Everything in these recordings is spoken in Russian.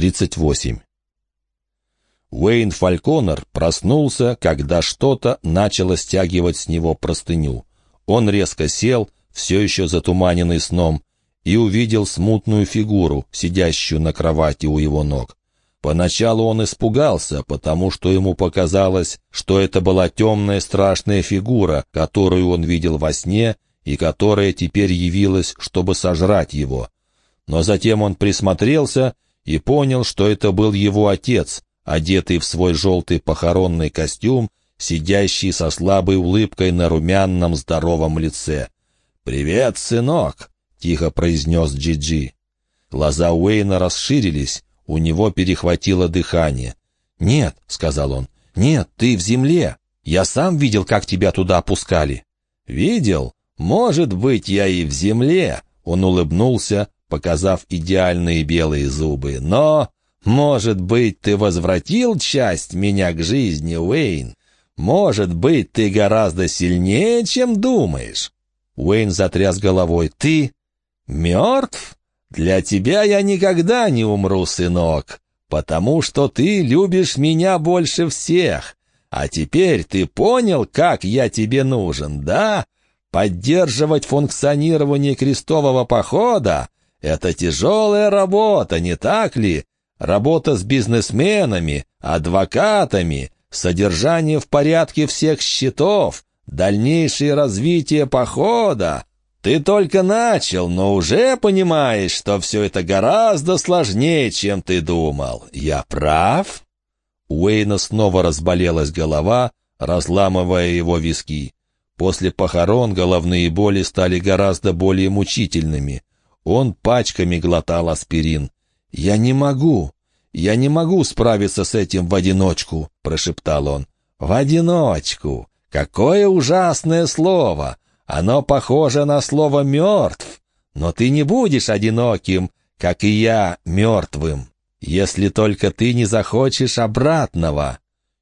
38. Уэйн Фальконер проснулся, когда что-то начало стягивать с него простыню. Он резко сел, все еще затуманенный сном, и увидел смутную фигуру, сидящую на кровати у его ног. Поначалу он испугался, потому что ему показалось, что это была темная страшная фигура, которую он видел во сне и которая теперь явилась, чтобы сожрать его. Но затем он присмотрелся и понял, что это был его отец, одетый в свой желтый похоронный костюм, сидящий со слабой улыбкой на румяном здоровом лице. «Привет, сынок!» — тихо произнес Джиджи. Глаза Уэйна расширились, у него перехватило дыхание. «Нет», — сказал он, — «нет, ты в земле. Я сам видел, как тебя туда опускали». «Видел? Может быть, я и в земле», — он улыбнулся, показав идеальные белые зубы. «Но, может быть, ты возвратил часть меня к жизни, Уэйн? Может быть, ты гораздо сильнее, чем думаешь?» Уэйн затряс головой. «Ты мертв?» «Для тебя я никогда не умру, сынок, потому что ты любишь меня больше всех. А теперь ты понял, как я тебе нужен, да? Поддерживать функционирование крестового похода — это тяжелая работа, не так ли? Работа с бизнесменами, адвокатами, содержание в порядке всех счетов, дальнейшее развитие похода. Ты только начал, но уже понимаешь, что все это гораздо сложнее, чем ты думал. Я прав?» Уэйна снова разболелась голова, разламывая его виски. После похорон головные боли стали гораздо более мучительными. Он пачками глотал аспирин. «Я не могу, я не могу справиться с этим в одиночку», — прошептал он. «В одиночку! Какое ужасное слово! Оно похоже на слово «мертв», но ты не будешь одиноким, как и я, мертвым, если только ты не захочешь обратного».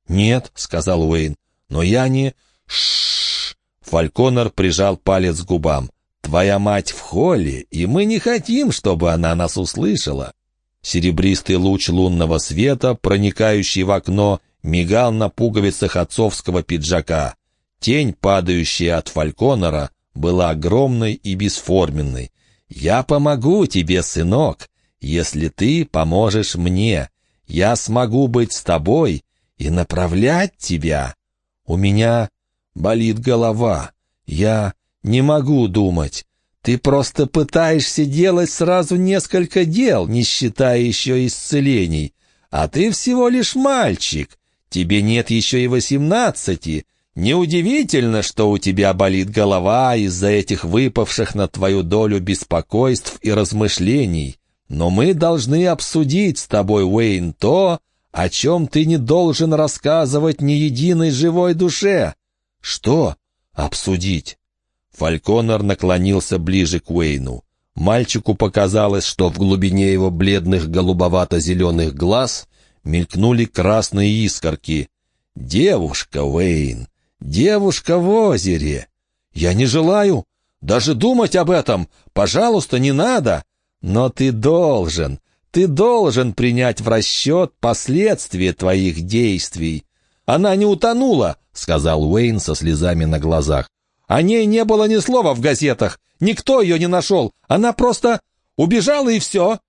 «Нет», — сказал Уэйн, — «но я не...» Шш. Фальконер прижал палец к губам. «Твоя мать в холле, и мы не хотим, чтобы она нас услышала». Серебристый луч лунного света, проникающий в окно, мигал на пуговицах отцовского пиджака. Тень, падающая от Фальконора, была огромной и бесформенной. «Я помогу тебе, сынок, если ты поможешь мне. Я смогу быть с тобой и направлять тебя. У меня болит голова. Я не могу думать. Ты просто пытаешься делать сразу несколько дел, не считая еще исцелений. А ты всего лишь мальчик. Тебе нет еще и восемнадцати». Неудивительно, что у тебя болит голова из-за этих выпавших на твою долю беспокойств и размышлений. Но мы должны обсудить с тобой, Уэйн, то, о чем ты не должен рассказывать ни единой живой душе. Что обсудить? Фальконер наклонился ближе к Уэйну. Мальчику показалось, что в глубине его бледных голубовато-зеленых глаз мелькнули красные искорки. «Девушка, Уэйн, Девушка в озере. Я не желаю даже думать об этом. Пожалуйста, не надо. Но ты должен, ты должен принять в расчет последствия твоих действий. Она не утонула, сказал Уэйн со слезами на глазах. О ней не было ни слова в газетах. Никто ее не нашел. Она просто убежала и все.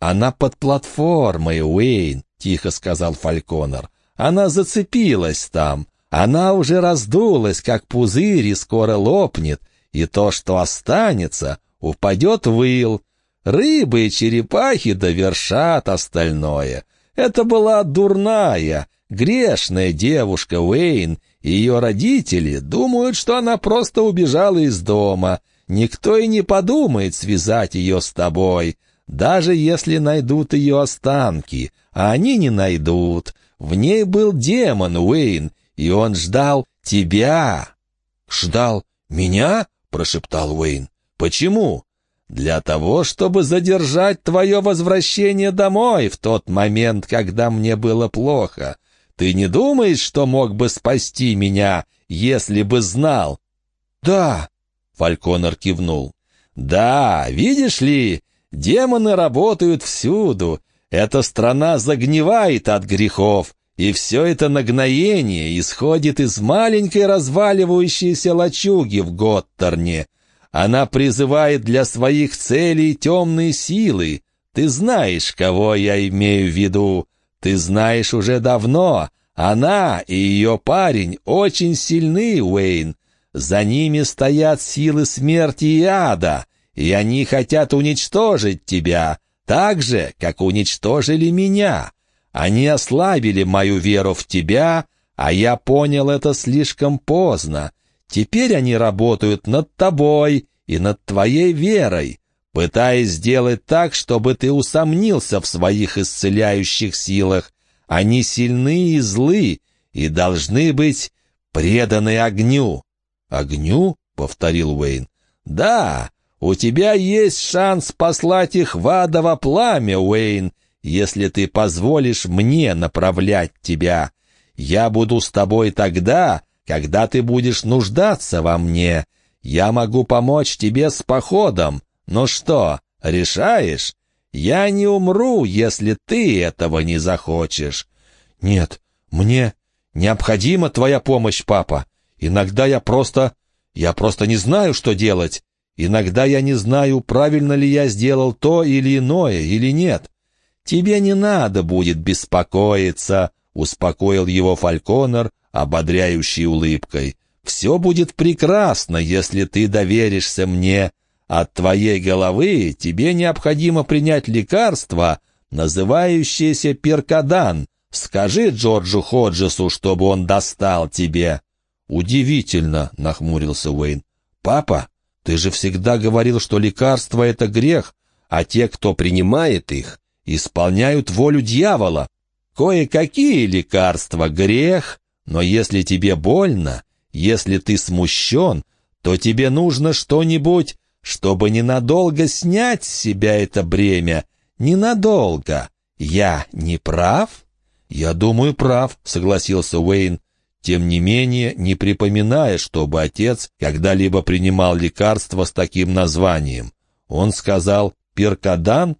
Она под платформой, Уэйн, тихо сказал Фальконер. Она зацепилась там. Она уже раздулась, как пузырь, и скоро лопнет, и то, что останется, упадет в ил. Рыбы и черепахи довершат остальное. Это была дурная, грешная девушка Уэйн, ее родители думают, что она просто убежала из дома. Никто и не подумает связать ее с тобой, даже если найдут ее останки, а они не найдут. В ней был демон Уэйн, и он ждал тебя». «Ждал меня?» — прошептал Уэйн. «Почему?» «Для того, чтобы задержать твое возвращение домой в тот момент, когда мне было плохо. Ты не думаешь, что мог бы спасти меня, если бы знал?» «Да», — Фальконор кивнул. «Да, видишь ли, демоны работают всюду. Эта страна загнивает от грехов, и все это нагноение исходит из маленькой разваливающейся лачуги в Готтерне. Она призывает для своих целей темные силы. Ты знаешь, кого я имею в виду. Ты знаешь уже давно. Она и ее парень очень сильны, Уэйн. За ними стоят силы смерти и ада, и они хотят уничтожить тебя, так же, как уничтожили меня. Они ослабили мою веру в тебя, а я понял это слишком поздно. Теперь они работают над тобой и над твоей верой, пытаясь сделать так, чтобы ты усомнился в своих исцеляющих силах. Они сильны и злы и должны быть преданы огню». «Огню?» — повторил Уэйн. «Да, у тебя есть шанс послать их в адово пламя, Уэйн, если ты позволишь мне направлять тебя. Я буду с тобой тогда, когда ты будешь нуждаться во мне. Я могу помочь тебе с походом. Ну что, решаешь? Я не умру, если ты этого не захочешь. Нет, мне необходима твоя помощь, папа. Иногда я просто... Я просто не знаю, что делать. Иногда я не знаю, правильно ли я сделал то или иное, или нет. «Тебе не надо будет беспокоиться», — успокоил его Фальконер, ободряющей улыбкой. «Все будет прекрасно, если ты доверишься мне. От твоей головы тебе необходимо принять лекарство, называющееся перкадан. Скажи Джорджу Ходжесу, чтобы он достал тебе». «Удивительно», — нахмурился Уэйн. «Папа, ты же всегда говорил, что лекарство — это грех, а те, кто принимает их, исполняют волю дьявола. Кое-какие лекарства — грех, но если тебе больно, если ты смущен, то тебе нужно что-нибудь, чтобы ненадолго снять с себя это бремя. Ненадолго. Я не прав? Я думаю, прав, согласился Уэйн, тем не менее не припоминая, чтобы отец когда-либо принимал лекарство с таким названием. Он сказал «Перкадан»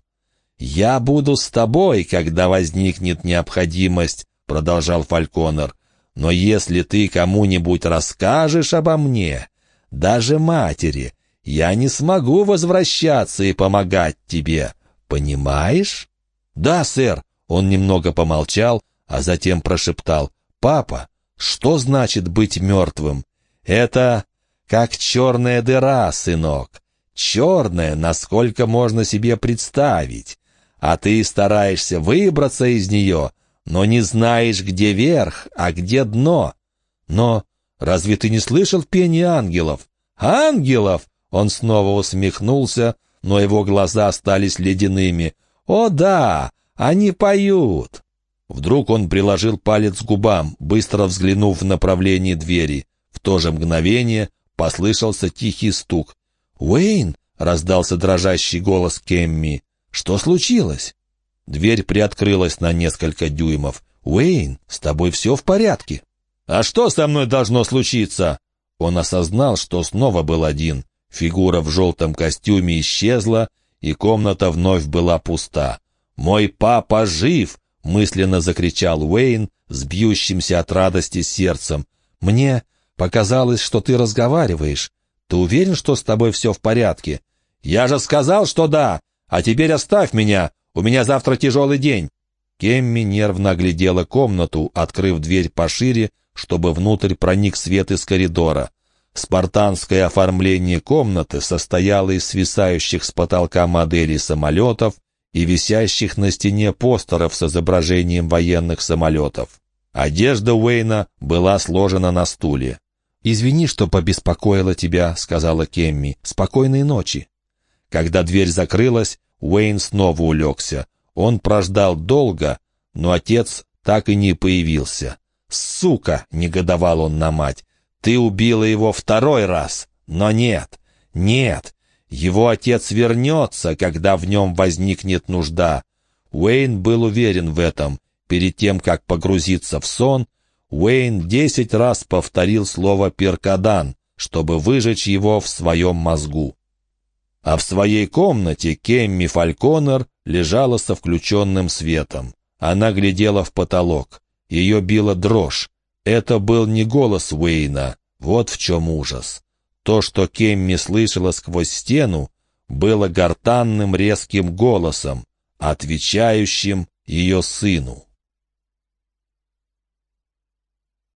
«Я буду с тобой, когда возникнет необходимость», — продолжал Фальконер. «Но если ты кому-нибудь расскажешь обо мне, даже матери, я не смогу возвращаться и помогать тебе. Понимаешь?» «Да, сэр», — он немного помолчал, а затем прошептал. «Папа, что значит быть мертвым? Это как черная дыра, сынок. Черная, насколько можно себе представить а ты стараешься выбраться из нее, но не знаешь, где верх, а где дно. Но разве ты не слышал пение ангелов? Ангелов! Он снова усмехнулся, но его глаза остались ледяными. О да, они поют. Вдруг он приложил палец к губам, быстро взглянув в направлении двери. В то же мгновение послышался тихий стук. «Уэйн!» — раздался дрожащий голос Кемми. «Что случилось?» Дверь приоткрылась на несколько дюймов. «Уэйн, с тобой все в порядке?» «А что со мной должно случиться?» Он осознал, что снова был один. Фигура в желтом костюме исчезла, и комната вновь была пуста. «Мой папа жив!» — мысленно закричал Уэйн с бьющимся от радости сердцем. «Мне показалось, что ты разговариваешь. Ты уверен, что с тобой все в порядке?» «Я же сказал, что да! «А теперь оставь меня, у меня завтра тяжелый день». Кемми нервно оглядела комнату, открыв дверь пошире, чтобы внутрь проник свет из коридора. Спартанское оформление комнаты состояло из свисающих с потолка моделей самолетов и висящих на стене постеров с изображением военных самолетов. Одежда Уэйна была сложена на стуле. «Извини, что побеспокоила тебя», — сказала Кемми. «Спокойной ночи». Когда дверь закрылась, Уэйн снова улегся. Он прождал долго, но отец так и не появился. «Сука!» — негодовал он на мать. «Ты убила его второй раз!» Но нет, нет, его отец вернется, когда в нем возникнет нужда. Уэйн был уверен в этом. Перед тем, как погрузиться в сон, Уэйн десять раз повторил слово «перкадан», чтобы выжечь его в своем мозгу. А в своей комнате Кемми Фальконер лежала со включенным светом. Она глядела в потолок. Ее била дрожь. Это был не голос Уэйна. Вот в чем ужас. То, что Кемми слышала сквозь стену, было гортанным резким голосом, отвечающим ее сыну.